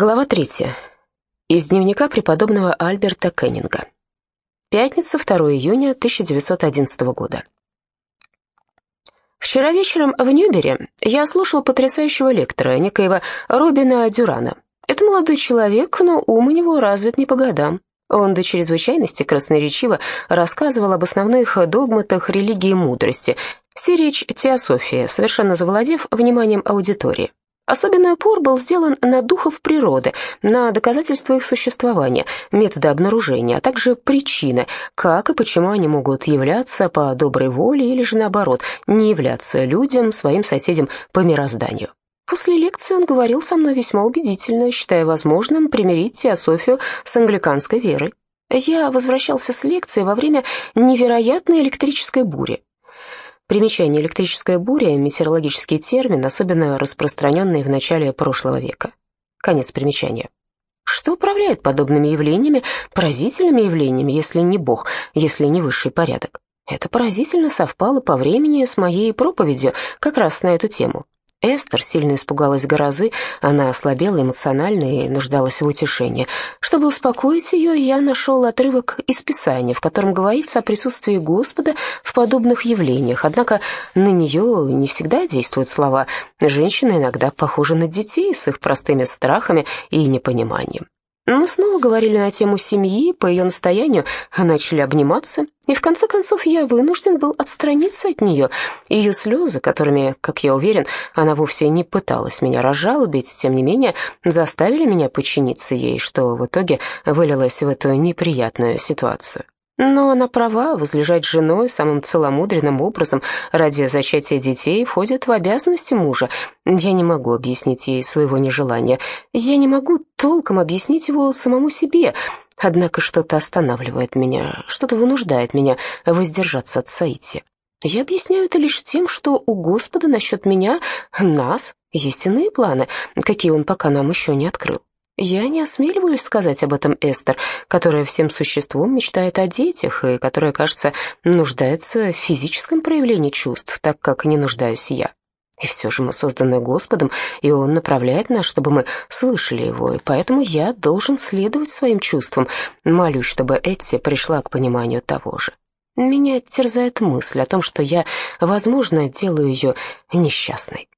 Глава третья. Из дневника преподобного Альберта Кеннинга. Пятница, 2 июня 1911 года. Вчера вечером в Нюбере я слушал потрясающего лектора, некоего Робина Дюрана. Это молодой человек, но ум у него развит не по годам. Он до чрезвычайности красноречиво рассказывал об основных догматах религии и мудрости, все речь теософия, совершенно завладев вниманием аудитории. Особенный упор был сделан на духов природы, на доказательства их существования, методы обнаружения, а также причины, как и почему они могут являться по доброй воле или же наоборот, не являться людям, своим соседям по мирозданию. После лекции он говорил со мной весьма убедительно, считая возможным примирить теософию с англиканской верой. Я возвращался с лекции во время невероятной электрической бури. Примечание «электрическая буря» — метеорологический термин, особенно распространенный в начале прошлого века. Конец примечания. Что управляет подобными явлениями, поразительными явлениями, если не Бог, если не высший порядок? Это поразительно совпало по времени с моей проповедью как раз на эту тему. Эстер сильно испугалась грозы, она ослабела эмоционально и нуждалась в утешении. Чтобы успокоить ее, я нашел отрывок из Писания, в котором говорится о присутствии Господа в подобных явлениях, однако на нее не всегда действуют слова. Женщины иногда похожи на детей с их простыми страхами и непониманием. Мы снова говорили на тему семьи, по ее настоянию начали обниматься, и в конце концов я вынужден был отстраниться от нее. Ее слезы, которыми, как я уверен, она вовсе не пыталась меня разжалобить, тем не менее заставили меня подчиниться ей, что в итоге вылилось в эту неприятную ситуацию. Но она права, возлежать женой самым целомудренным образом ради зачатия детей входит в обязанности мужа. Я не могу объяснить ей своего нежелания. Я не могу толком объяснить его самому себе. Однако что-то останавливает меня, что-то вынуждает меня воздержаться от соития. Я объясняю это лишь тем, что у Господа насчет меня, нас, есть иные планы, какие он пока нам еще не открыл. Я не осмеливаюсь сказать об этом Эстер, которая всем существом мечтает о детях и которая, кажется, нуждается в физическом проявлении чувств, так как не нуждаюсь я. И все же мы созданы Господом, и Он направляет нас, чтобы мы слышали Его, и поэтому я должен следовать своим чувствам. Молюсь, чтобы Этти пришла к пониманию того же. Меня терзает мысль о том, что я, возможно, делаю ее несчастной.